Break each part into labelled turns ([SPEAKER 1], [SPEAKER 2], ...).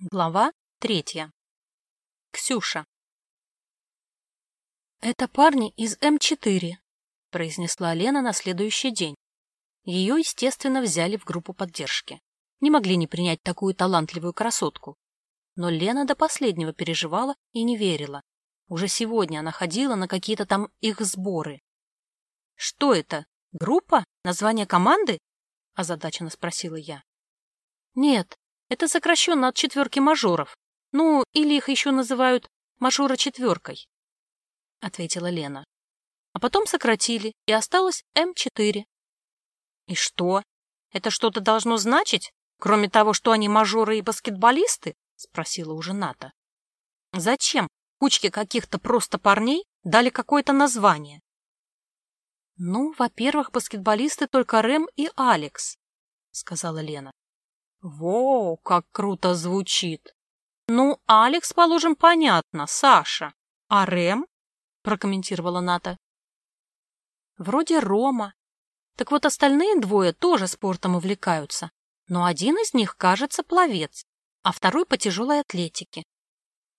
[SPEAKER 1] Глава третья. Ксюша. «Это парни из М4», — произнесла Лена на следующий день. Ее, естественно, взяли в группу поддержки. Не могли не принять такую талантливую красотку. Но Лена до последнего переживала и не верила. Уже сегодня она ходила на какие-то там их сборы. «Что это? Группа? Название команды?» — озадаченно спросила я. «Нет, это сокращенно от четверки мажоров. Ну, или их еще называют мажора четверкой, — ответила Лена. А потом сократили, и осталось М4. И что? Это что-то должно значить, кроме того, что они мажоры и баскетболисты? — спросила уже Ната. Зачем кучке каких-то просто парней дали какое-то название? Ну, во-первых, баскетболисты только Рэм и Алекс, — сказала Лена. Во, как круто звучит. Ну, Алекс, положим, понятно, Саша. А Рэм? Прокомментировала Ната. Вроде Рома. Так вот остальные двое тоже спортом увлекаются. Но один из них, кажется, пловец, а второй по тяжелой атлетике,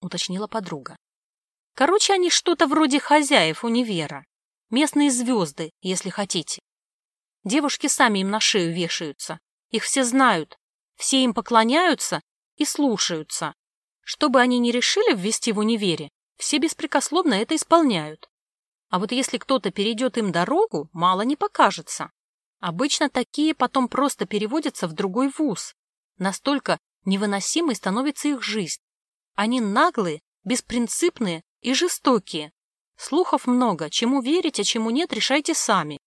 [SPEAKER 1] уточнила подруга. Короче, они что-то вроде хозяев универа. Местные звезды, если хотите. Девушки сами им на шею вешаются. Их все знают, все им поклоняются и слушаются. Что бы они ни решили ввести в универе, все беспрекословно это исполняют. А вот если кто-то перейдет им дорогу, мало не покажется. Обычно такие потом просто переводятся в другой вуз. Настолько невыносимой становится их жизнь. Они наглые, беспринципные и жестокие. Слухов много, чему верить, а чему нет, решайте сами.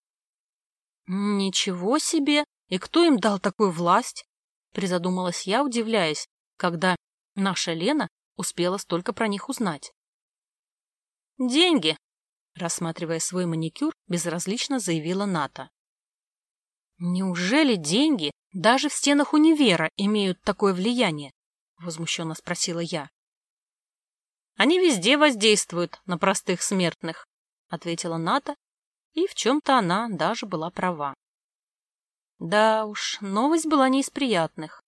[SPEAKER 1] Ничего себе! И кто им дал такую власть? Призадумалась я, удивляясь, когда наша Лена успела столько про них узнать. «Деньги!» — рассматривая свой маникюр, безразлично заявила Ната. «Неужели деньги даже в стенах универа имеют такое влияние?» — возмущенно спросила я. «Они везде воздействуют на простых смертных», — ответила Ната, и в чем-то она даже была права. Да уж, новость была не из приятных.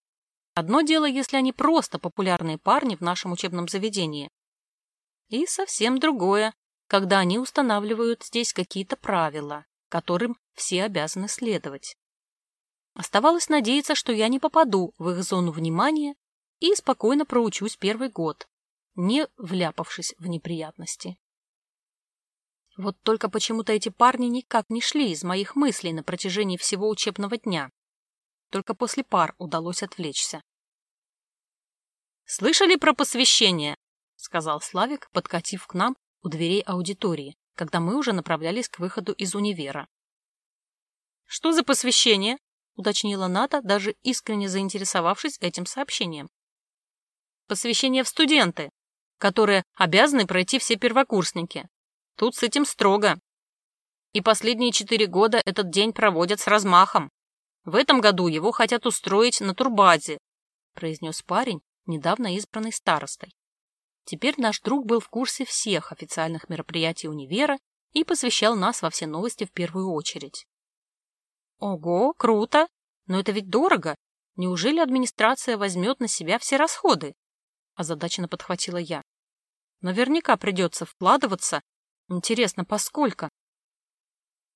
[SPEAKER 1] Одно дело, если они просто популярные парни в нашем учебном заведении. И совсем другое, когда они устанавливают здесь какие-то правила, которым все обязаны следовать. Оставалось надеяться, что я не попаду в их зону внимания и спокойно проучусь первый год, не вляпавшись в неприятности. Вот только почему-то эти парни никак не шли из моих мыслей на протяжении всего учебного дня. Только после пар удалось отвлечься. «Слышали про посвящение?» — сказал Славик, подкатив к нам у дверей аудитории, когда мы уже направлялись к выходу из универа. «Что за посвящение?» — уточнила Ната, даже искренне заинтересовавшись этим сообщением. «Посвящение в студенты, которые обязаны пройти все первокурсники. Тут с этим строго. И последние четыре года этот день проводят с размахом. В этом году его хотят устроить на турбазе, произнес парень, недавно избранный старостой. Теперь наш друг был в курсе всех официальных мероприятий универа и посвящал нас во все новости в первую очередь. Ого, круто! Но это ведь дорого. Неужели администрация возьмет на себя все расходы? Озадаченно подхватила я. Наверняка придется вкладываться Интересно, поскольку?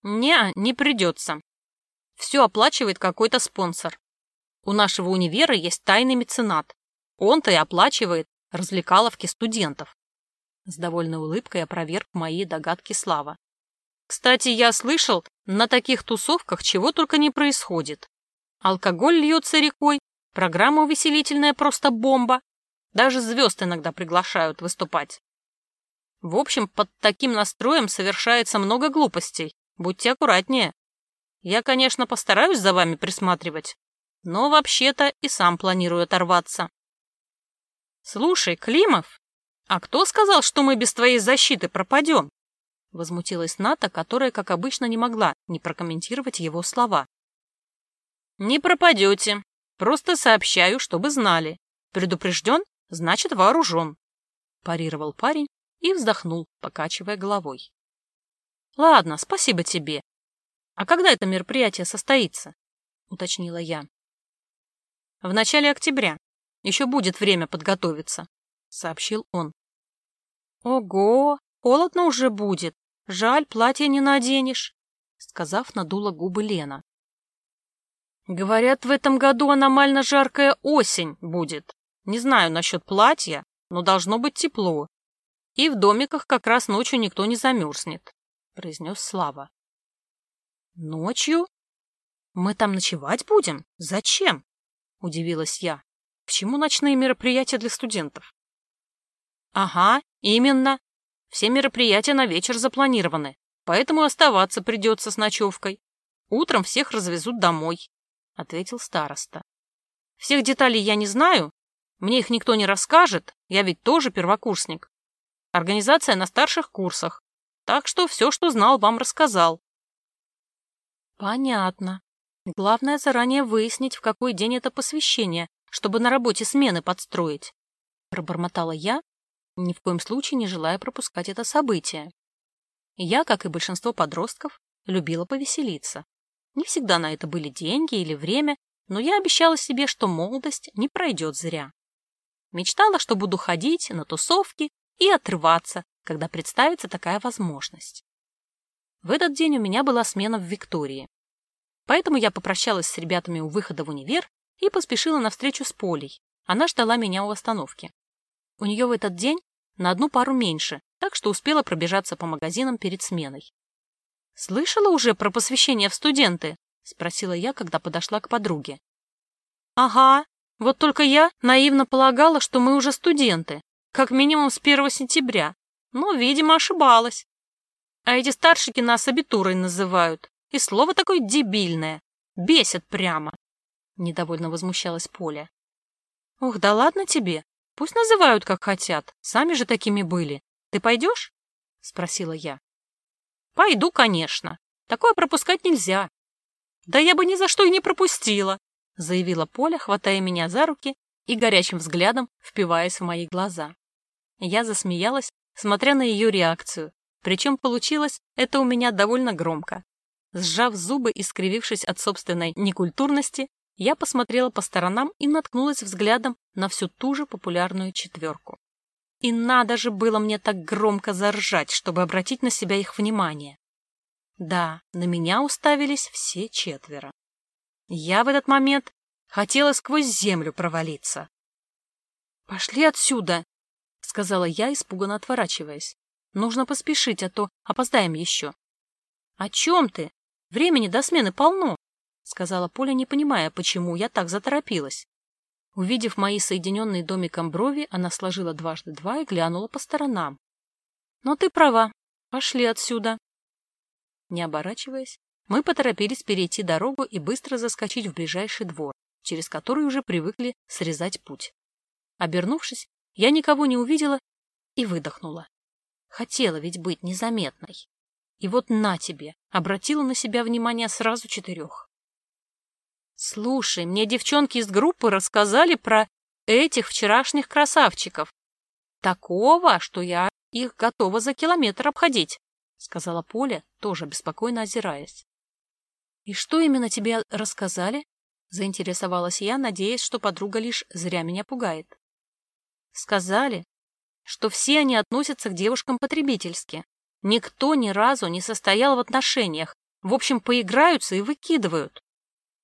[SPEAKER 1] Не, не придется. Все оплачивает какой-то спонсор. У нашего универа есть тайный меценат. Он-то и оплачивает развлекаловки студентов. С довольной улыбкой опроверг мои догадки Слава. Кстати, я слышал, на таких тусовках чего только не происходит. Алкоголь льется рекой, программа увеселительная просто бомба. Даже звезд иногда приглашают выступать. В общем, под таким настроем совершается много глупостей. Будьте аккуратнее. Я, конечно, постараюсь за вами присматривать, но вообще-то и сам планирую оторваться. Слушай, Климов, а кто сказал, что мы без твоей защиты пропадем? Возмутилась Ната, которая, как обычно, не могла не прокомментировать его слова. Не пропадете. Просто сообщаю, чтобы знали. Предупрежден, значит вооружен. Парировал парень, и вздохнул, покачивая головой. «Ладно, спасибо тебе. А когда это мероприятие состоится?» — уточнила я. «В начале октября. еще будет время подготовиться», — сообщил он. «Ого, холодно уже будет. Жаль, платье не наденешь», — сказав, надула губы Лена. «Говорят, в этом году аномально жаркая осень будет. Не знаю насчет платья, но должно быть тепло. И в домиках как раз ночью никто не замерзнет», — произнес Слава. «Ночью? Мы там ночевать будем? Зачем?» — удивилась я. «К чему ночные мероприятия для студентов?» «Ага, именно. Все мероприятия на вечер запланированы, поэтому оставаться придется с ночевкой. Утром всех развезут домой», — ответил староста. «Всех деталей я не знаю, мне их никто не расскажет, я ведь тоже первокурсник. Организация на старших курсах, так что все, что знал, вам рассказал». «Понятно. Главное заранее выяснить, в какой день это посвящение, чтобы на работе смены подстроить», — пробормотала я, ни в коем случае не желая пропускать это событие. Я, как и большинство подростков, любила повеселиться. Не всегда на это были деньги или время, но я обещала себе, что молодость не пройдет зря. Мечтала, что буду ходить на тусовки и отрываться, когда представится такая возможность. В этот день у меня была смена в Виктории. Поэтому я попрощалась с ребятами у выхода в универ и поспешила на встречу с Полей. Она ждала меня у остановки. У нее в этот день на одну пару меньше, так что успела пробежаться по магазинам перед сменой. «Слышала уже про посвящение в студенты?» — спросила я, когда подошла к подруге. «Ага, вот только я наивно полагала, что мы уже студенты, как минимум с 1 сентября, но, видимо, ошибалась. А эти старшики нас абитурой называют, и слово такое дебильное, бесит прямо!» Недовольно возмущалась Поля. «Ух, да ладно тебе, Пусть называют, как хотят. Сами же такими были. Ты пойдешь? — спросила я. — Пойду, конечно. Такое пропускать нельзя. — Да я бы ни за что и не пропустила, — заявила Поля, хватая меня за руки и горячим взглядом впиваясь в мои глаза. Я засмеялась, смотря на ее реакцию, причем получилось это у меня довольно громко. Сжав зубы и скривившись от собственной некультурности, я посмотрела по сторонам и наткнулась взглядом на всю ту же популярную четверку. И надо же было мне так громко заржать, чтобы обратить на себя их внимание. Да, на меня уставились все четверо. Я в этот момент хотела сквозь землю провалиться. «Пошли отсюда!» — сказала я, испуганно отворачиваясь. «Нужно поспешить, а то опоздаем еще». «О чем ты? Времени до смены полно!» — сказала Поля, не понимая, почему я так заторопилась. Увидев мои соединенные домиком брови, она сложила дважды два и глянула по сторонам. — Но ты права. Пошли отсюда. Не оборачиваясь, мы поторопились перейти дорогу и быстро заскочить в ближайший двор, через который уже привыкли срезать путь. Обернувшись, я никого не увидела и выдохнула. Хотела ведь быть незаметной. И вот на тебе, обратила на себя внимание сразу четырех. Слушай, мне девчонки из группы рассказали про этих вчерашних красавчиков. Такого, что я их готова за километр обходить, сказала Поля, тоже беспокойно озираясь. И что именно тебе рассказали? Заинтересовалась я, надеясь, что подруга лишь зря меня пугает. Сказали, что все они относятся к девушкам потребительски. Никто ни разу не состоял в отношениях. В общем, поиграются и выкидывают.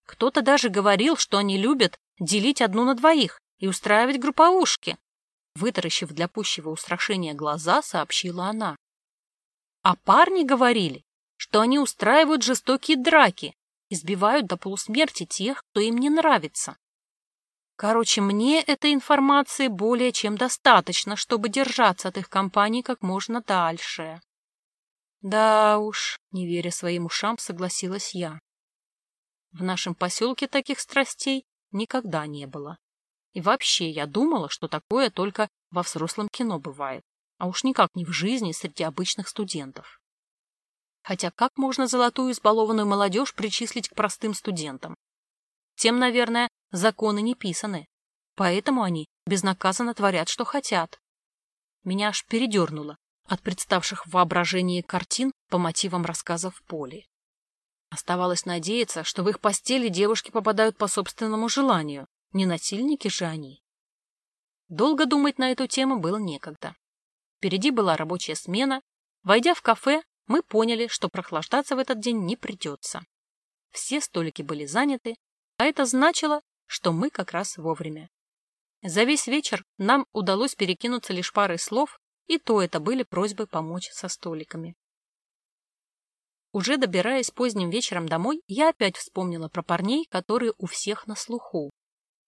[SPEAKER 1] Кто-то даже говорил, что они любят делить одну на двоих и устраивать групповушки. Вытаращив для пущего устрашения глаза, сообщила она. А парни говорили, что они устраивают жестокие драки, избивают до полусмерти тех, кто им не нравится. Короче, мне этой информации более чем достаточно, чтобы держаться от их компании как можно дальше. Да уж, не веря своим ушам, согласилась я. В нашем поселке таких страстей никогда не было. И вообще я думала, что такое только во взрослом кино бывает, а уж никак не в жизни среди обычных студентов. Хотя как можно золотую избалованную молодежь причислить к простым студентам? Тем, наверное, законы не писаны, поэтому они безнаказанно творят, что хотят. Меня аж передернуло от представших в воображении картин по мотивам рассказов Поли. Оставалось надеяться, что в их постели девушки попадают по собственному желанию. Не насильники же они. Долго думать на эту тему было некогда. Впереди была рабочая смена. Войдя в кафе, мы поняли, что прохлаждаться в этот день не придется. Все столики были заняты, а это значило, что мы как раз вовремя. За весь вечер нам удалось перекинуться лишь парой слов, и то это были просьбы помочь со столиками. Уже добираясь поздним вечером домой, я опять вспомнила про парней, которые у всех на слуху.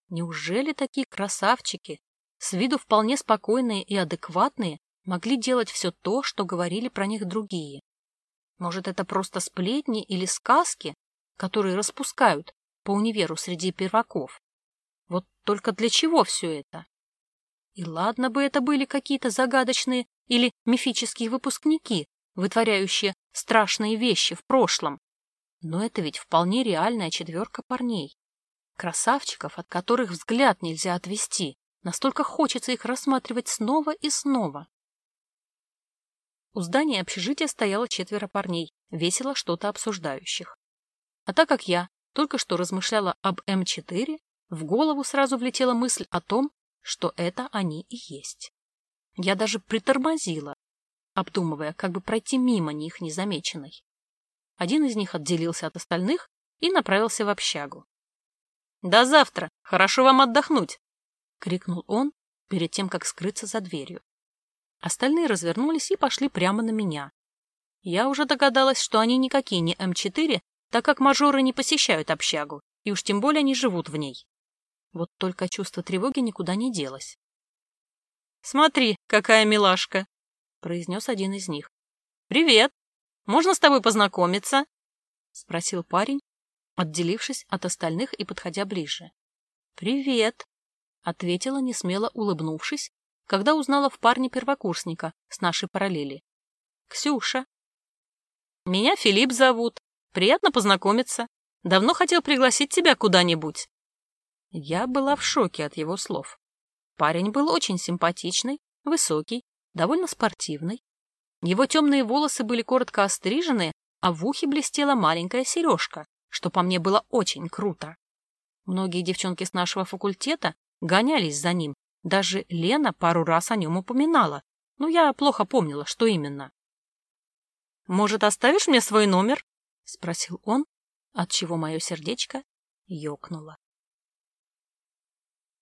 [SPEAKER 1] Неужели такие красавчики, с виду вполне спокойные и адекватные, могли делать все то, что говорили про них другие? Может, это просто сплетни или сказки, которые распускают по универу среди перваков? Вот только для чего все это? И ладно бы это были какие-то загадочные или мифические выпускники, вытворяющие страшные вещи в прошлом. Но это ведь вполне реальная четверка парней. Красавчиков, от которых взгляд нельзя отвести. Настолько хочется их рассматривать снова и снова. У здания общежития стояло четверо парней, весело что-то обсуждающих. А так как я только что размышляла об М4, в голову сразу влетела мысль о том, что это они и есть. Я даже притормозила, обдумывая, как бы пройти мимо них незамеченной. Один из них отделился от остальных и направился в общагу. «До завтра! Хорошо вам отдохнуть!» — крикнул он перед тем, как скрыться за дверью. Остальные развернулись и пошли прямо на меня. Я уже догадалась, что они никакие не М4, так как мажоры не посещают общагу, и уж тем более не живут в ней. Вот только чувство тревоги никуда не делось. «Смотри, какая милашка!» — произнес один из них. «Привет! Можно с тобой познакомиться?» — спросил парень, отделившись от остальных и подходя ближе. «Привет!» — ответила, несмело улыбнувшись, когда узнала в парне первокурсника с нашей параллели. «Ксюша!» «Меня Филипп зовут. Приятно познакомиться. Давно хотел пригласить тебя куда-нибудь». Я была в шоке от его слов. Парень был очень симпатичный, высокий, довольно спортивный. Его темные волосы были коротко острижены, а в ухе блестела маленькая сережка, что по мне было очень круто. Многие девчонки с нашего факультета гонялись за ним, даже Лена пару раз о нем упоминала, но я плохо помнила, что именно. «Может, оставишь мне свой номер?» — спросил он, отчего мое сердечко ёкнуло.